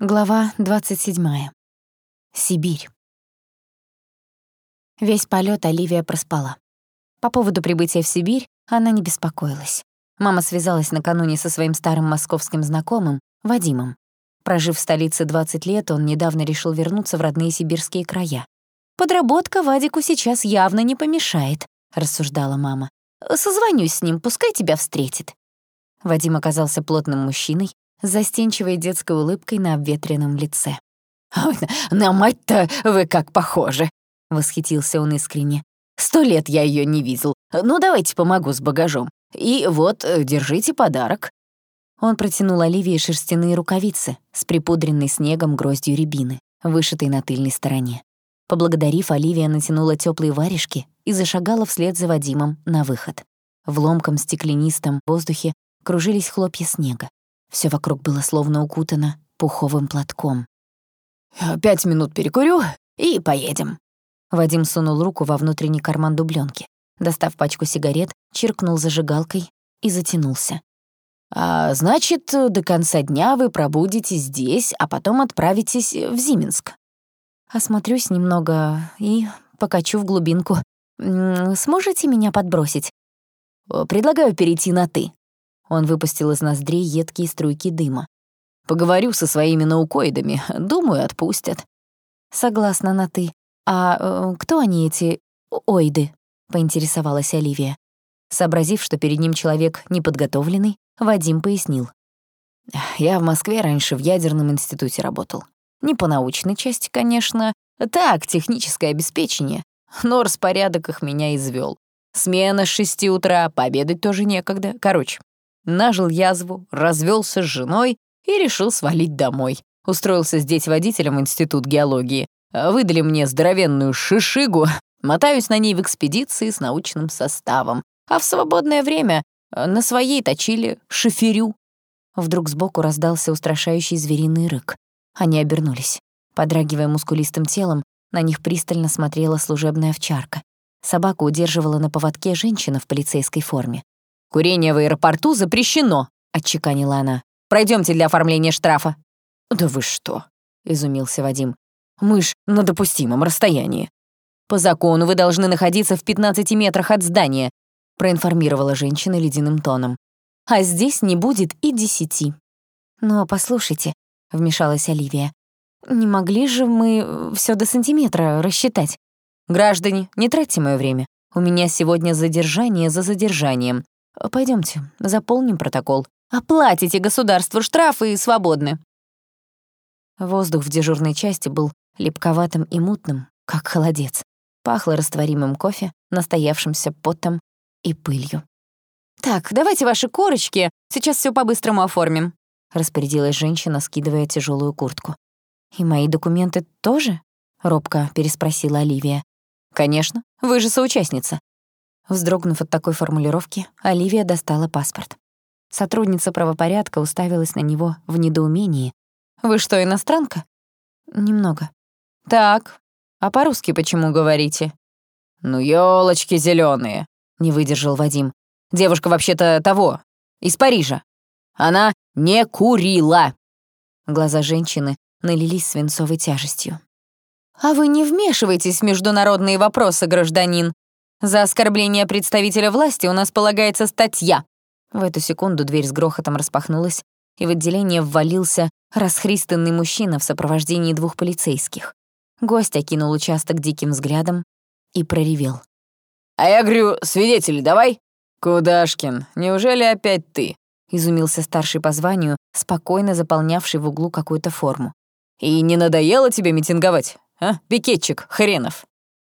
Глава 27. Сибирь. Весь полет Оливия проспала. По поводу прибытия в Сибирь она не беспокоилась. Мама связалась накануне со своим старым московским знакомым, Вадимом. Прожив в столице 20 лет, он недавно решил вернуться в родные сибирские края. «Подработка Вадику сейчас явно не помешает», — рассуждала мама. «Созвонюсь с ним, пускай тебя встретит». Вадим оказался плотным мужчиной, застенчивой детской улыбкой на обветренном лице. «На мать-то вы как похожи!» — восхитился он искренне. «Сто лет я ее не видел. Ну, давайте помогу с багажом. И вот, э, держите подарок». Он протянул Оливии шерстяные рукавицы с припудренной снегом гроздью рябины, вышитой на тыльной стороне. Поблагодарив, Оливия натянула теплые варежки и зашагала вслед за Вадимом на выход. В ломком стеклянистом воздухе кружились хлопья снега. Все вокруг было словно укутано пуховым платком. «Пять минут перекурю и поедем». Вадим сунул руку во внутренний карман дубленки. Достав пачку сигарет, чиркнул зажигалкой и затянулся. «А значит, до конца дня вы пробудете здесь, а потом отправитесь в Зименск». Осмотрюсь немного и покачу в глубинку. Сможете меня подбросить? Предлагаю перейти на «ты». Он выпустил из ноздрей едкие струйки дыма. «Поговорю со своими наукоидами. Думаю, отпустят». «Согласна на «ты». А э, кто они, эти оиды?» — поинтересовалась Оливия. Сообразив, что перед ним человек неподготовленный, Вадим пояснил. «Я в Москве раньше в ядерном институте работал. Не по научной части, конечно. Так, техническое обеспечение. Но распорядок их меня извел. Смена с шести утра, пообедать тоже некогда. Короче, нажил язву, развелся с женой и решил свалить домой. Устроился здесь водителем в институт геологии. Выдали мне здоровенную шишигу, мотаюсь на ней в экспедиции с научным составом. А в свободное время на своей точили шиферю. Вдруг сбоку раздался устрашающий звериный рык. Они обернулись. Подрагивая мускулистым телом, на них пристально смотрела служебная овчарка. Собаку удерживала на поводке женщина в полицейской форме. «Курение в аэропорту запрещено», — отчеканила она. Пройдемте для оформления штрафа». «Да вы что?» — изумился Вадим. «Мы ж на допустимом расстоянии». «По закону вы должны находиться в 15 метрах от здания», — проинформировала женщина ледяным тоном. «А здесь не будет и десяти». «Но послушайте», — вмешалась Оливия, «не могли же мы все до сантиметра рассчитать?» «Граждане, не тратьте мое время. У меня сегодня задержание за задержанием. Пойдемте, заполним протокол. Оплатите государству штрафы и свободны». Воздух в дежурной части был липковатым и мутным, как холодец. Пахло растворимым кофе, настоявшимся потом и пылью. «Так, давайте ваши корочки, сейчас все по-быстрому оформим», — распорядилась женщина, скидывая тяжелую куртку. «И мои документы тоже?» — робко переспросила Оливия. «Конечно, вы же соучастница. Вздрогнув от такой формулировки, Оливия достала паспорт. Сотрудница правопорядка уставилась на него в недоумении. «Вы что, иностранка?» «Немного». «Так, а по-русски почему говорите?» «Ну, ёлочки зелёные», — не выдержал Вадим. «Девушка вообще-то того, из Парижа. Она не курила». Глаза женщины налились свинцовой тяжестью. «А вы не вмешивайтесь в международные вопросы, гражданин. За оскорбление представителя власти у нас полагается статья». В эту секунду дверь с грохотом распахнулась, и в отделение ввалился расхристанный мужчина в сопровождении двух полицейских. Гость окинул участок диким взглядом и проревел. «А я говорю, свидетели давай!» «Кудашкин, неужели опять ты?» — изумился старший по званию, спокойно заполнявший в углу какую-то форму. «И не надоело тебе митинговать, а, пикетчик хренов?»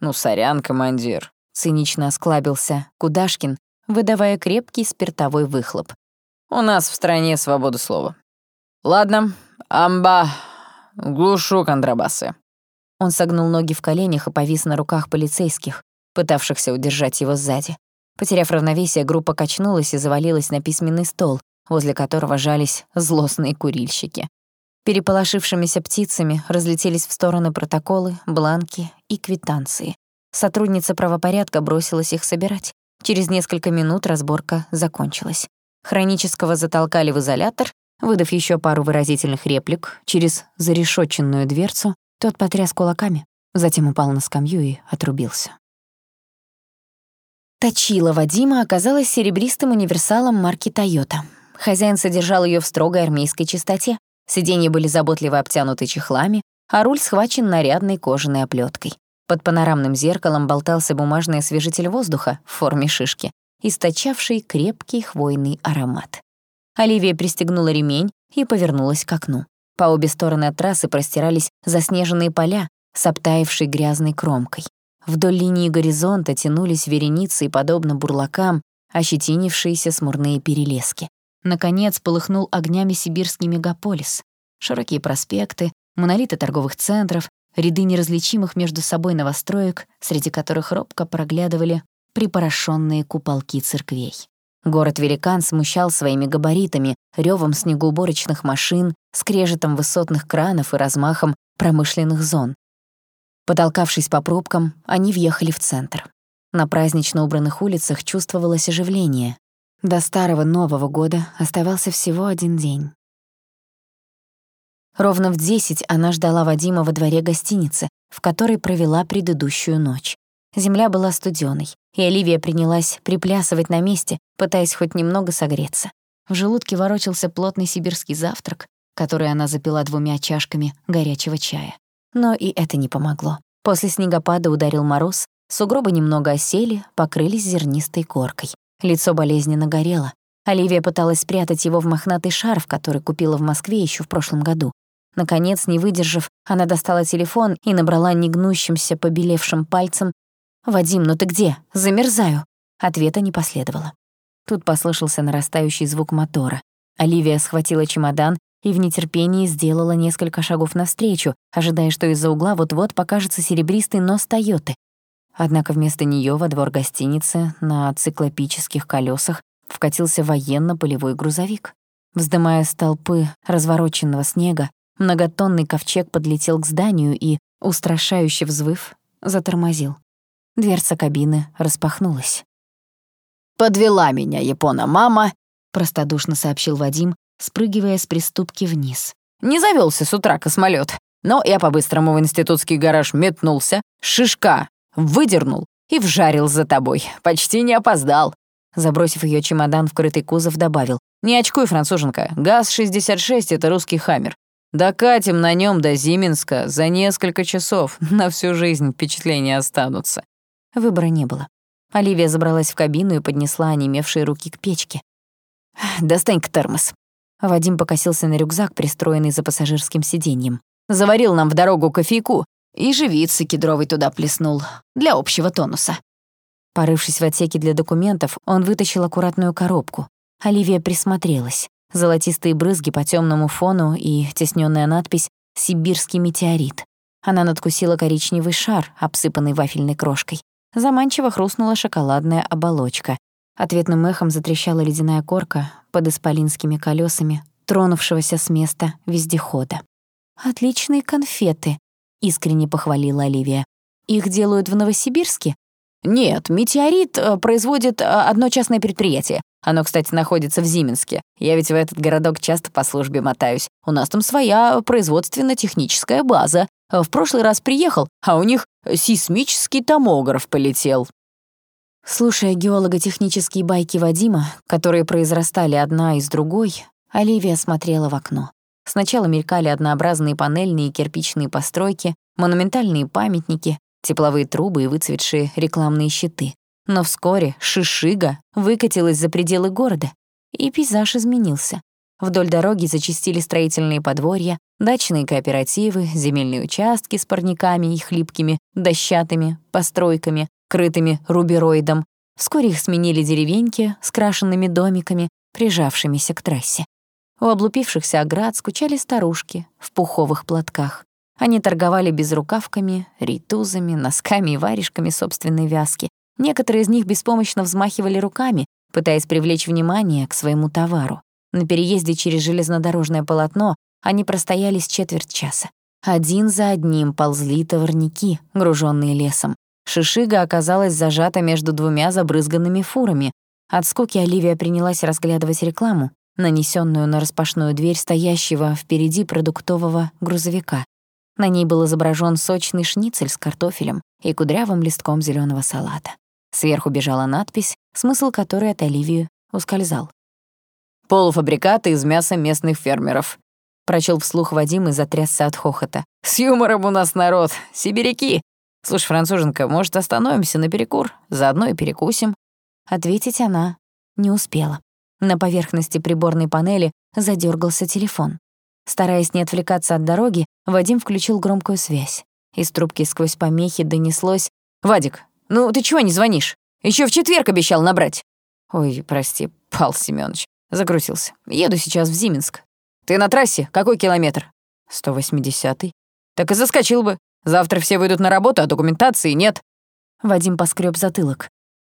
«Ну, сорян, командир, Цинично осклабился Кудашкин, выдавая крепкий спиртовой выхлоп. «У нас в стране свобода слова. Ладно, амба, глушу контрабасы». Он согнул ноги в коленях и повис на руках полицейских, пытавшихся удержать его сзади. Потеряв равновесие, группа качнулась и завалилась на письменный стол, возле которого жались злостные курильщики. Переполошившимися птицами разлетелись в стороны протоколы, бланки и квитанции. Сотрудница правопорядка бросилась их собирать. Через несколько минут разборка закончилась. Хронического затолкали в изолятор, Выдав еще пару выразительных реплик через зарешоченную дверцу, тот потряс кулаками, затем упал на скамью и отрубился. Точила Вадима оказалась серебристым универсалом марки «Тойота». Хозяин содержал ее в строгой армейской чистоте. Сиденья были заботливо обтянуты чехлами, а руль схвачен нарядной кожаной оплеткой. Под панорамным зеркалом болтался бумажный освежитель воздуха в форме шишки, источавший крепкий хвойный аромат. Оливия пристегнула ремень и повернулась к окну. По обе стороны от трассы простирались заснеженные поля с обтаившей грязной кромкой. Вдоль линии горизонта тянулись вереницы подобно бурлакам, ощетинившиеся смурные перелески. Наконец полыхнул огнями сибирский мегаполис. Широкие проспекты, монолиты торговых центров, ряды неразличимых между собой новостроек, среди которых робко проглядывали припорошенные куполки церквей. Город-великан смущал своими габаритами, ревом снегоуборочных машин, скрежетом высотных кранов и размахом промышленных зон. Потолкавшись по пробкам, они въехали в центр. На празднично убранных улицах чувствовалось оживление. До старого Нового года оставался всего один день. Ровно в десять она ждала Вадима во дворе гостиницы, в которой провела предыдущую ночь. Земля была студеной, и Оливия принялась приплясывать на месте, пытаясь хоть немного согреться. В желудке ворочался плотный сибирский завтрак, который она запила двумя чашками горячего чая. Но и это не помогло. После снегопада ударил мороз, сугробы немного осели, покрылись зернистой коркой. Лицо болезненно горело. Оливия пыталась спрятать его в мохнатый шарф, который купила в Москве еще в прошлом году. Наконец, не выдержав, она достала телефон и набрала негнущимся, побелевшим пальцем «Вадим, ну ты где? Замерзаю!» Ответа не последовало. Тут послышался нарастающий звук мотора. Оливия схватила чемодан и в нетерпении сделала несколько шагов навстречу, ожидая, что из-за угла вот-вот покажется серебристый нос Тойоты. Однако вместо неё во двор гостиницы на циклопических колёсах вкатился военно-полевой грузовик. Вздымая столпы развороченного снега, многотонный ковчег подлетел к зданию и, устрашающе взвыв, затормозил. Дверца кабины распахнулась. «Подвела меня Япона-мама», — простодушно сообщил Вадим, спрыгивая с приступки вниз. «Не завелся с утра космолет, но я по-быстрому в институтский гараж метнулся, шишка выдернул и вжарил за тобой. Почти не опоздал». Забросив ее чемодан в крытый кузов, добавил. «Не очкуй, француженка, ГАЗ-66 — это русский хаммер. Докатим на нем до Зименска за несколько часов. На всю жизнь впечатления останутся». Выбора не было. Оливия забралась в кабину и поднесла онемевшие руки к печке. «Достань-ка термос». Вадим покосился на рюкзак, пристроенный за пассажирским сиденьем. «Заварил нам в дорогу кофейку и живицы кедровый туда плеснул. Для общего тонуса». Порывшись в отсеке для документов, он вытащил аккуратную коробку. Оливия присмотрелась. Золотистые брызги по темному фону и теснённая надпись «Сибирский метеорит». Она надкусила коричневый шар, обсыпанный вафельной крошкой. Заманчиво хрустнула шоколадная оболочка. Ответным эхом затрещала ледяная корка под исполинскими колесами тронувшегося с места вездехода. «Отличные конфеты», — искренне похвалила Оливия. «Их делают в Новосибирске?» «Нет, метеорит э, производит э, одно частное предприятие. Оно, кстати, находится в Зименске. Я ведь в этот городок часто по службе мотаюсь. У нас там своя производственно-техническая база. В прошлый раз приехал, а у них сейсмический томограф полетел. Слушая геолого-технические байки Вадима, которые произрастали одна из другой, Оливия смотрела в окно. Сначала мелькали однообразные панельные и кирпичные постройки, монументальные памятники, тепловые трубы и выцветшие рекламные щиты. Но вскоре Шишига выкатилась за пределы города, и пейзаж изменился. Вдоль дороги зачистили строительные подворья, дачные кооперативы, земельные участки с парниками и хлипкими дощатыми постройками, крытыми рубероидом. Вскоре их сменили деревеньки с крашенными домиками, прижавшимися к трассе. У облупившихся оград скучали старушки в пуховых платках. Они торговали безрукавками, рейтузами, носками и варежками собственной вязки. Некоторые из них беспомощно взмахивали руками, пытаясь привлечь внимание к своему товару. На переезде через железнодорожное полотно они простояли с четверть часа. Один за одним ползли товарники, груженные лесом. Шишига оказалась зажата между двумя забрызганными фурами. От скуки Оливия принялась разглядывать рекламу, нанесенную на распашную дверь стоящего впереди продуктового грузовика. На ней был изображен сочный шницель с картофелем и кудрявым листком зеленого салата. Сверху бежала надпись, смысл которой от Оливии ускользал. «Полуфабрикаты из мяса местных фермеров», — прочел вслух Вадим и затрясся от хохота. «С юмором у нас народ, сибиряки. Слушай, француженка, может, остановимся на перекур? Заодно и перекусим». Ответить она не успела. На поверхности приборной панели задергался телефон. Стараясь не отвлекаться от дороги, Вадим включил громкую связь. Из трубки сквозь помехи донеслось «Вадик, ну ты чего не звонишь? Еще в четверг обещал набрать». «Ой, прости, Пал Семёныч, закрутился. Еду сейчас в Зиминск». «Ты на трассе? Какой километр?» «180-й». «Так и заскочил бы. Завтра все выйдут на работу, а документации нет». Вадим поскреб затылок.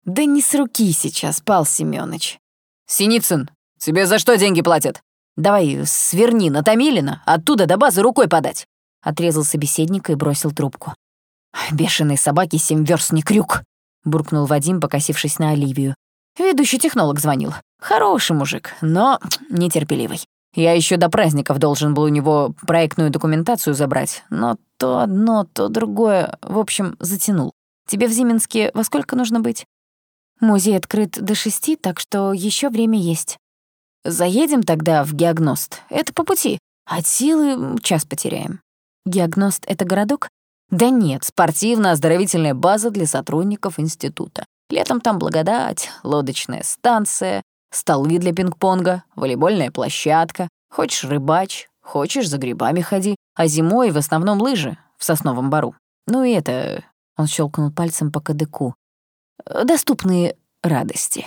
«Да не с руки сейчас, Пал Семёныч». «Синицын, тебе за что деньги платят?» «Давай сверни на Томилина, оттуда до базы рукой подать». Отрезал собеседника и бросил трубку. «Бешеные собаки семь верст не крюк», — буркнул Вадим, покосившись на Оливию. Ведущий технолог звонил. Хороший мужик, но нетерпеливый. Я еще до праздников должен был у него проектную документацию забрать, но то одно, то другое, в общем, затянул. Тебе в Зименске во сколько нужно быть? Музей открыт до шести, так что еще время есть. Заедем тогда в Геогност. Это по пути. От силы час потеряем. Геогност — это городок? Да нет, спортивно-оздоровительная база для сотрудников института. Летом там благодать, лодочная станция, столы для пинг-понга, волейбольная площадка. Хочешь рыбач, хочешь за грибами ходи, а зимой в основном лыжи в сосновом бару. Ну и это... Он щелкнул пальцем по кадыку. Доступные радости.